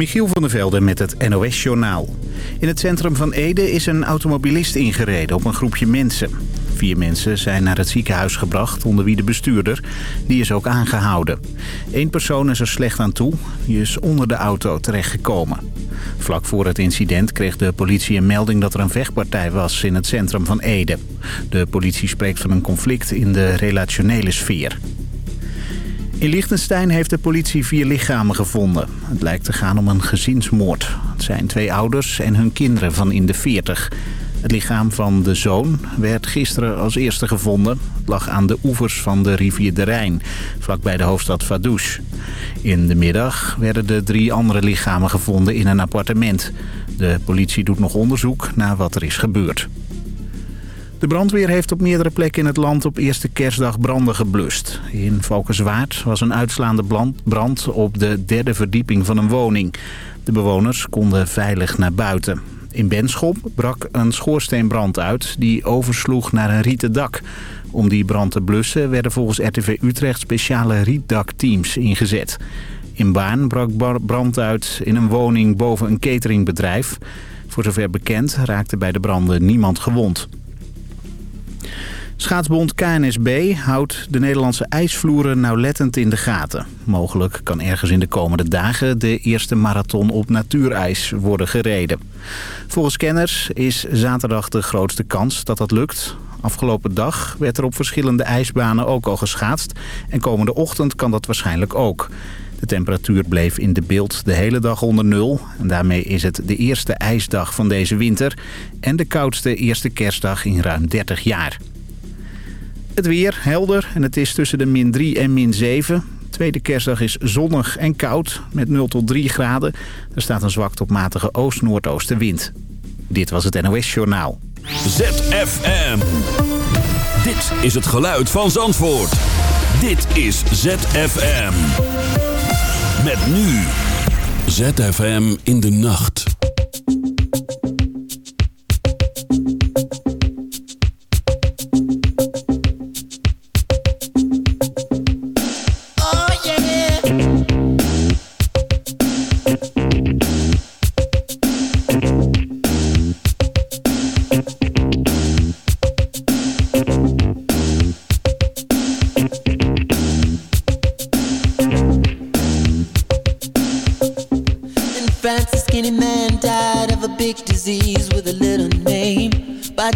Michiel van der Velde met het NOS-journaal. In het centrum van Ede is een automobilist ingereden op een groepje mensen. Vier mensen zijn naar het ziekenhuis gebracht, onder wie de bestuurder. Die is ook aangehouden. Eén persoon is er slecht aan toe. Die is onder de auto terechtgekomen. Vlak voor het incident kreeg de politie een melding dat er een vechtpartij was in het centrum van Ede. De politie spreekt van een conflict in de relationele sfeer. In Liechtenstein heeft de politie vier lichamen gevonden. Het lijkt te gaan om een gezinsmoord. Het zijn twee ouders en hun kinderen van in de 40. Het lichaam van de zoon werd gisteren als eerste gevonden. Het lag aan de oevers van de rivier de Rijn, vlakbij de hoofdstad Vaduz. In de middag werden de drie andere lichamen gevonden in een appartement. De politie doet nog onderzoek naar wat er is gebeurd. De brandweer heeft op meerdere plekken in het land op eerste kerstdag branden geblust. In Valkenswaard was een uitslaande brand op de derde verdieping van een woning. De bewoners konden veilig naar buiten. In Benschop brak een schoorsteenbrand uit die oversloeg naar een rieten dak. Om die brand te blussen werden volgens RTV Utrecht speciale rietdakteams ingezet. In Baan brak brand uit in een woning boven een cateringbedrijf. Voor zover bekend raakte bij de branden niemand gewond. Schaatsbond KNSB houdt de Nederlandse ijsvloeren nauwlettend in de gaten. Mogelijk kan ergens in de komende dagen de eerste marathon op natuurijs worden gereden. Volgens kenners is zaterdag de grootste kans dat dat lukt. Afgelopen dag werd er op verschillende ijsbanen ook al geschaatst. En komende ochtend kan dat waarschijnlijk ook. De temperatuur bleef in de beeld de hele dag onder nul. En daarmee is het de eerste ijsdag van deze winter... en de koudste eerste kerstdag in ruim 30 jaar. Het weer helder en het is tussen de min 3 en min 7. Tweede kerstdag is zonnig en koud met 0 tot 3 graden. Er staat een zwak tot matige oost-noordoostenwind. Dit was het NOS Journaal. ZFM. Dit is het geluid van Zandvoort. Dit is ZFM. Met nu. ZFM in de nacht.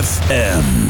ZFM.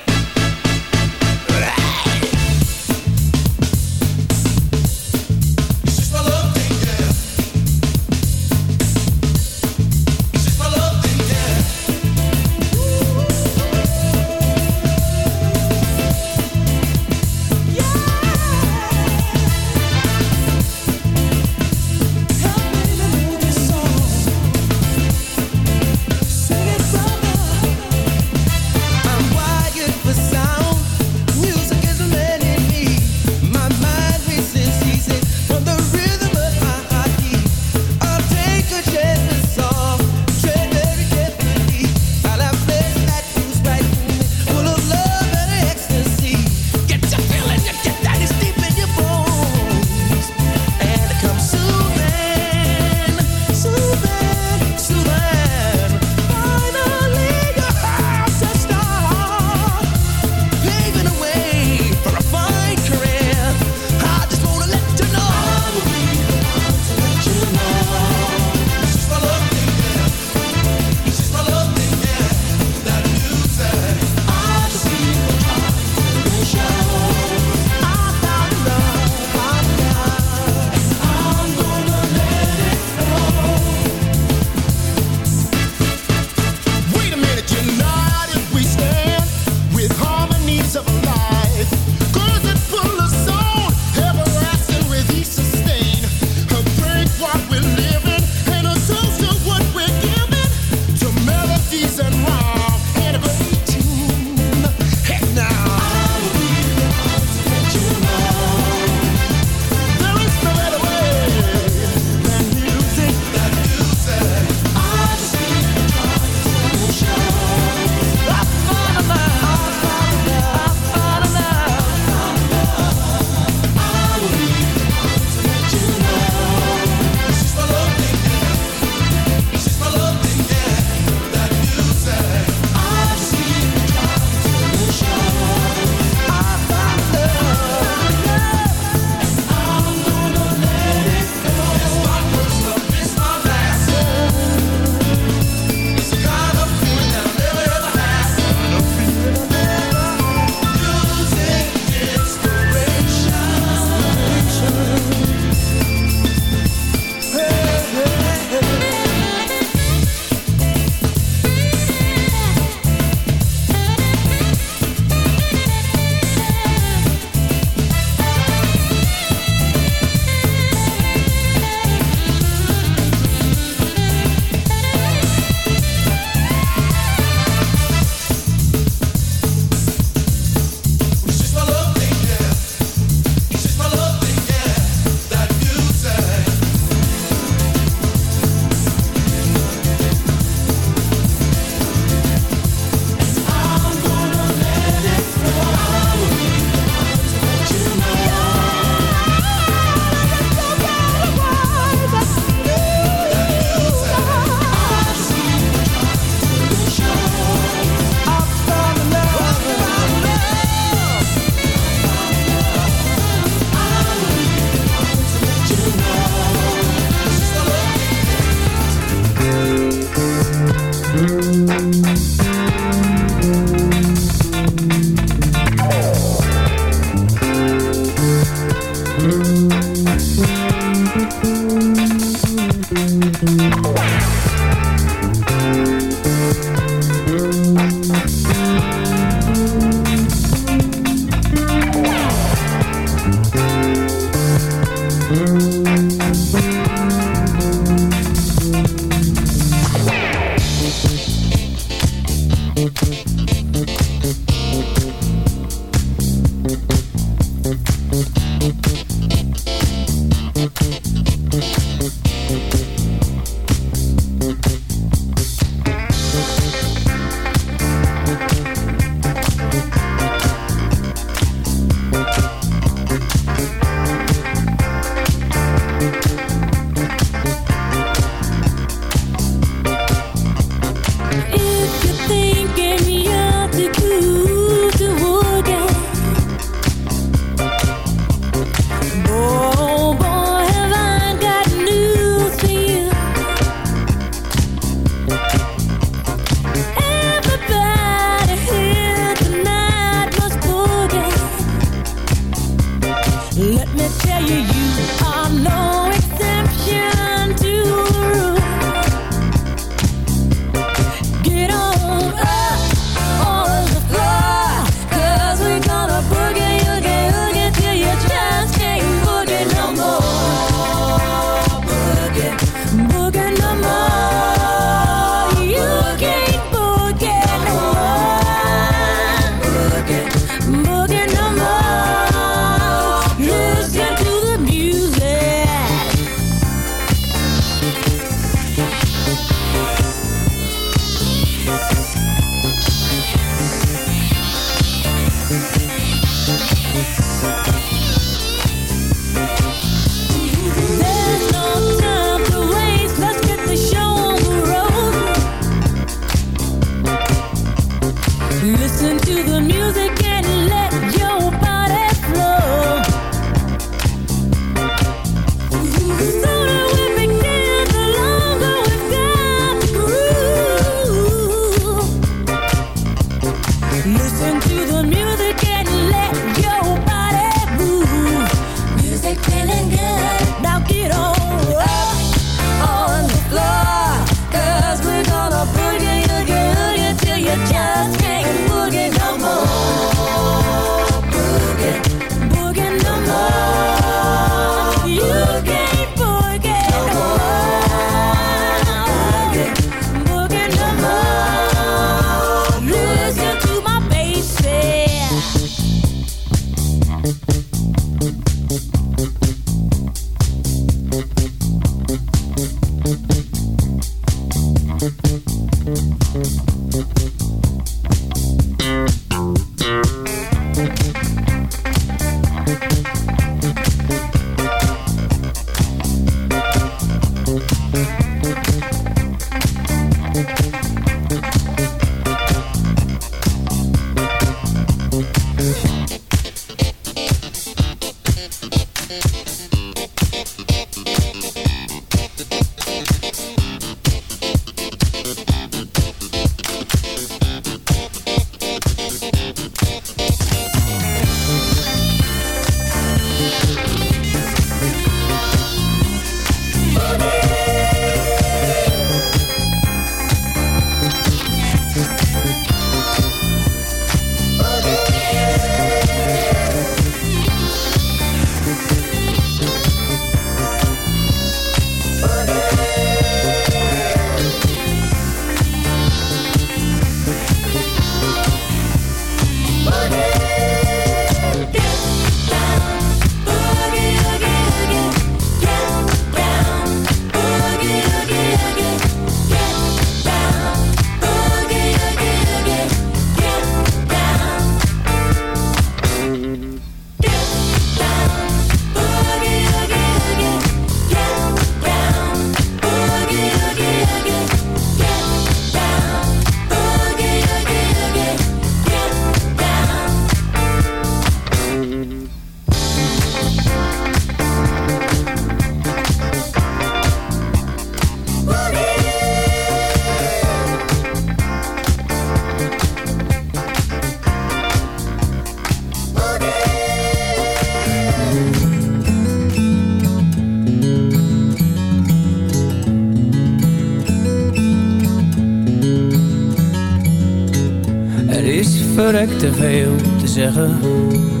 Te veel te zeggen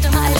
Customize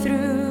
Through,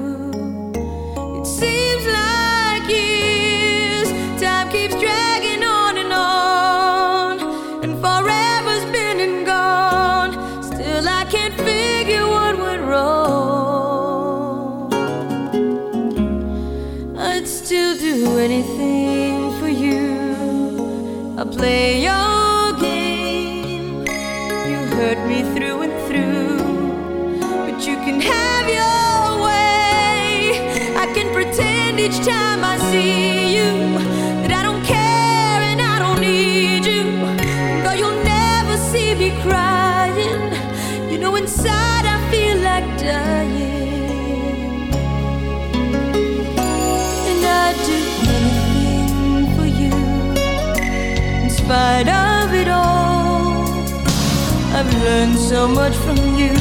so much from you.